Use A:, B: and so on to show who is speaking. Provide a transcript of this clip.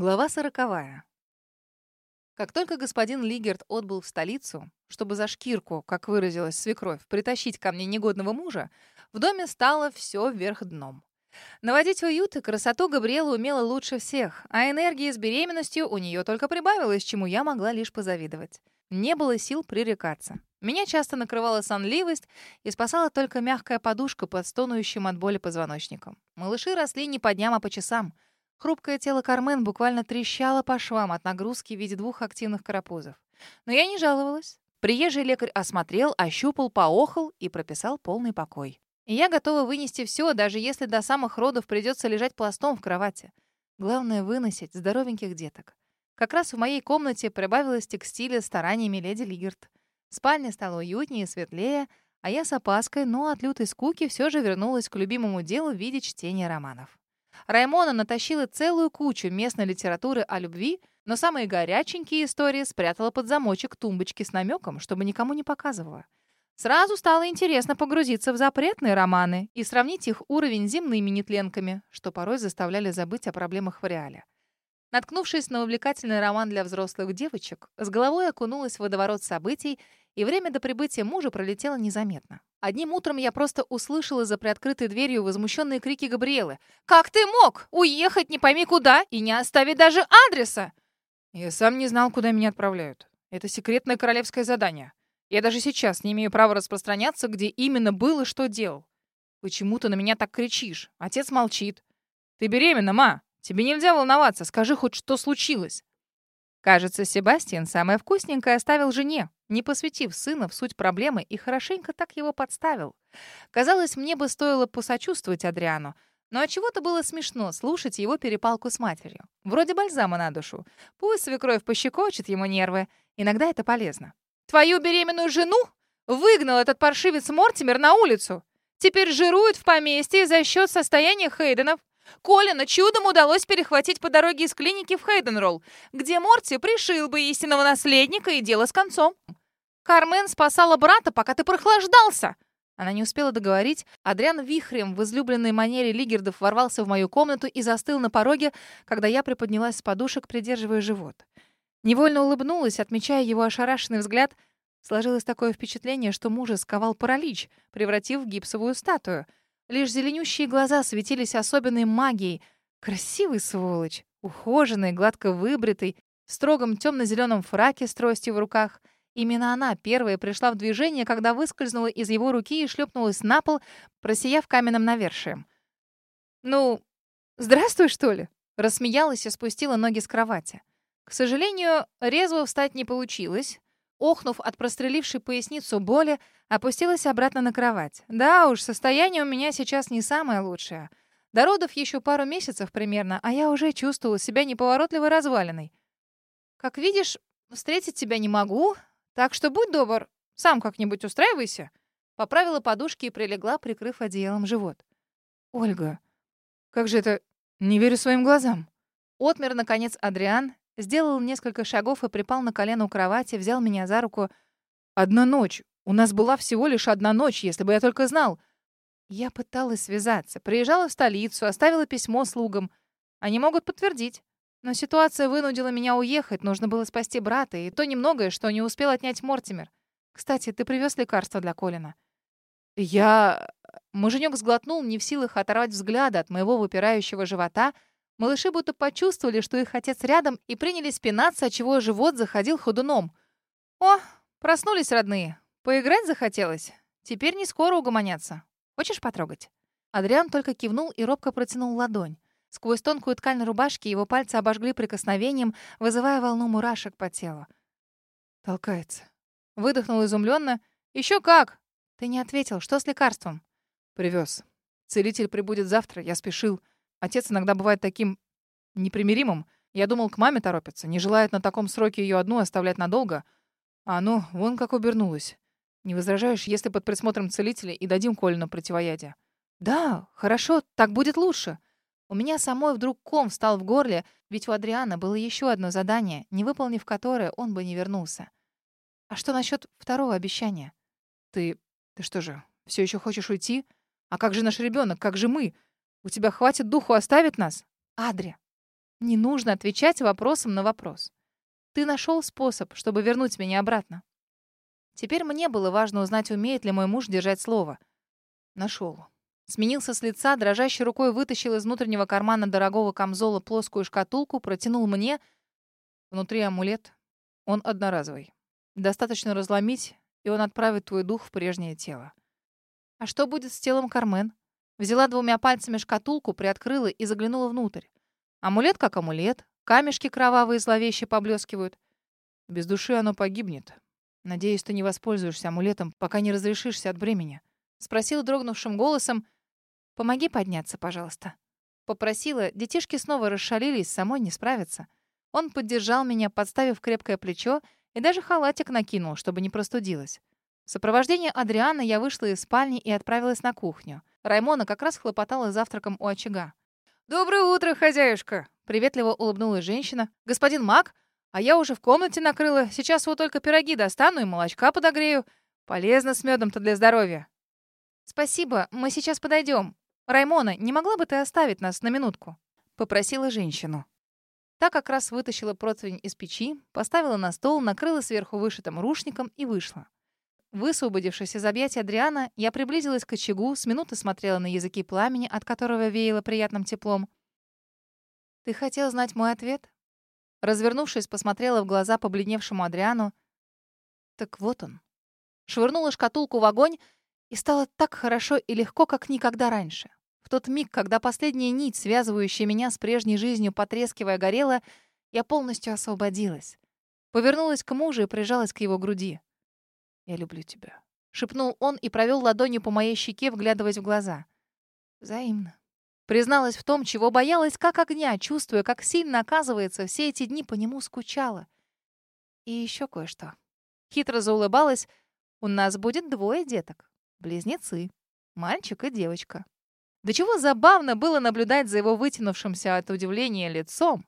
A: Глава сороковая. Как только господин Лигерт отбыл в столицу, чтобы за шкирку, как выразилась свекровь, притащить ко мне негодного мужа, в доме стало все вверх дном. Наводить уют и красоту Габриэла умела лучше всех, а энергии с беременностью у нее только прибавилось, чему я могла лишь позавидовать. Не было сил пререкаться. Меня часто накрывала сонливость и спасала только мягкая подушка под стонущим от боли позвоночником. Малыши росли не по дням, а по часам — Хрупкое тело Кармен буквально трещало по швам от нагрузки в виде двух активных карапузов. Но я не жаловалась. Приезжий лекарь осмотрел, ощупал, поохал и прописал полный покой. И я готова вынести все, даже если до самых родов придется лежать пластом в кровати. Главное — выносить здоровеньких деток. Как раз в моей комнате прибавилось текстиля стараниями леди Лигерт. Спальня стала уютнее и светлее, а я с опаской, но от лютой скуки все же вернулась к любимому делу в виде чтения романов. Раймона натащила целую кучу местной литературы о любви, но самые горяченькие истории спрятала под замочек тумбочки с намеком, чтобы никому не показывала. Сразу стало интересно погрузиться в запретные романы и сравнить их уровень с земными нетленками, что порой заставляли забыть о проблемах в реале. Наткнувшись на увлекательный роман для взрослых девочек, с головой окунулась в водоворот событий, и время до прибытия мужа пролетело незаметно. Одним утром я просто услышала за приоткрытой дверью возмущенные крики Габриэлы. «Как ты мог уехать не пойми куда и не оставить даже адреса?»
B: «Я сам не знал, куда меня отправляют. Это секретное королевское задание. Я даже сейчас не имею права распространяться, где именно был и что делал. Почему ты на меня так кричишь? Отец молчит. Ты беременна, ма. Тебе нельзя волноваться. Скажи хоть, что случилось».
A: Кажется, Себастьян самое вкусненькое оставил жене, не посвятив сына в суть проблемы и хорошенько так его подставил. Казалось, мне бы стоило посочувствовать Адриану, но от чего то было смешно слушать его перепалку с матерью. Вроде бальзама на душу. Пусть свекровь пощекочет ему нервы. Иногда это полезно. «Твою беременную жену выгнал этот паршивец Мортимер на улицу. Теперь жирует в поместье за счет состояния Хейденов. Колина чудом удалось перехватить по дороге из клиники в Хейденролл, где Морти пришил бы истинного наследника и дело с концом. Кармен спасала брата, пока ты прохлаждался!» Она не успела договорить. Адриан вихрем в излюбленной манере Лигердов ворвался в мою комнату и застыл на пороге, когда я приподнялась с подушек, придерживая живот. Невольно улыбнулась, отмечая его ошарашенный взгляд. Сложилось такое впечатление, что мужа сковал паралич, превратив в гипсовую статую — Лишь зеленющие глаза светились особенной магией. Красивый сволочь, ухоженный, гладко выбритый, в строгом темно-зеленом фраке с тростью в руках. Именно она первая пришла в движение, когда выскользнула из его руки и шлепнулась на пол, просияв каменным навершием. «Ну, здравствуй, что ли?» Рассмеялась и спустила ноги с кровати. К сожалению, резво встать не получилось. Охнув от прострелившей поясницу боли, опустилась обратно на кровать. Да уж, состояние у меня сейчас не самое лучшее. До родов еще пару месяцев примерно, а я уже чувствовала себя неповоротливой развалиной. Как видишь, встретить тебя не могу, так что будь добр, сам как-нибудь устраивайся. Поправила подушки и прилегла, прикрыв одеялом живот.
B: Ольга, как же это... Не верю своим глазам.
A: Отмер, наконец, Адриан, сделал несколько шагов и припал на колено у кровати, взял меня за руку.
B: «Одна ночь. У нас была всего лишь одна ночь, если бы я только знал.
A: Я пыталась связаться, приезжала в столицу, оставила письмо слугам. Они могут подтвердить. Но ситуация вынудила меня уехать, нужно было спасти брата, и то немногое, что не успел отнять Мортимер. Кстати, ты привез лекарство для Колина?
B: Я...
A: Муженек сглотнул, не в силах оторвать взгляда от моего выпирающего живота. Малыши будто почувствовали, что их отец рядом, и принялись пинаться, отчего живот заходил ходуном. «О, проснулись родные. Поиграть захотелось? Теперь не скоро угомонятся. Хочешь потрогать?» Адриан только кивнул и робко протянул ладонь. Сквозь тонкую ткань рубашки его пальцы обожгли прикосновением, вызывая волну мурашек по телу.
B: «Толкается».
A: Выдохнул изумленно. Еще как!» «Ты не ответил. Что с лекарством?»
B: Привез. Целитель прибудет завтра. Я спешил. Отец иногда бывает таким... непримиримым. Я думал, к маме торопится. Не желает на таком сроке ее одну оставлять надолго. А оно вон как обернулось. Не возражаешь, если под присмотром целителя и дадим Колину противоядие?
A: Да, хорошо, так будет лучше. У меня самой вдруг ком встал в горле, ведь у Адриана было еще одно задание, не выполнив которое он бы не вернулся. А что насчет второго обещания?
B: Ты... ты что же, все еще хочешь уйти? А как же наш ребенок? Как же мы? У тебя хватит духу оставить нас?
A: Адри, Не нужно отвечать вопросом на вопрос. Ты нашел способ, чтобы вернуть меня обратно. Теперь мне было важно узнать, умеет ли мой муж держать слово. Нашел. Сменился с лица, дрожащей рукой вытащил из внутреннего кармана дорогого камзола плоскую шкатулку, протянул мне. Внутри амулет. Он одноразовый. Достаточно разломить, и он отправит твой дух в прежнее тело. А что будет с телом Кармен? Взяла двумя пальцами шкатулку, приоткрыла и заглянула внутрь. Амулет как амулет, камешки кровавые зловеще поблескивают. Без души оно погибнет. Надеюсь, ты не воспользуешься амулетом, пока не разрешишься от бремени. Спросила дрогнувшим голосом. «Помоги подняться, пожалуйста». Попросила, детишки снова расшалились, самой не справиться. Он поддержал меня, подставив крепкое плечо, и даже халатик накинул, чтобы не простудилась. В сопровождении Адриана я вышла из спальни и отправилась на кухню. Раймона как раз хлопотала завтраком у очага. «Доброе утро, хозяюшка!» Приветливо улыбнулась женщина. «Господин Мак, а я уже в комнате накрыла. Сейчас вот только пироги достану и молочка подогрею. Полезно с медом-то для здоровья». «Спасибо, мы сейчас подойдем. Раймона, не могла бы ты оставить нас на минутку?» Попросила женщину. Та как раз вытащила противень из печи, поставила на стол, накрыла сверху вышитым рушником и вышла. Высвободившись из объятия Адриана, я приблизилась к очагу, с минуты смотрела на языки пламени, от которого веяло приятным теплом. «Ты хотел знать мой ответ?» Развернувшись, посмотрела в глаза побледневшему Адриану. Так вот он. Швырнула шкатулку в огонь, и стало так хорошо и легко, как никогда раньше. В тот миг, когда последняя нить, связывающая меня с прежней жизнью, потрескивая, горела, я полностью освободилась. Повернулась к мужу и прижалась к его груди. «Я люблю тебя», — шепнул он и провел ладонью по моей щеке, вглядываясь в глаза. «Взаимно». Призналась в том, чего боялась, как огня, чувствуя, как сильно, оказывается, все эти дни по нему скучала. И еще кое-что. Хитро заулыбалась. У нас будет двое деток. Близнецы. Мальчик и девочка. До чего забавно было наблюдать за его вытянувшимся от удивления лицом,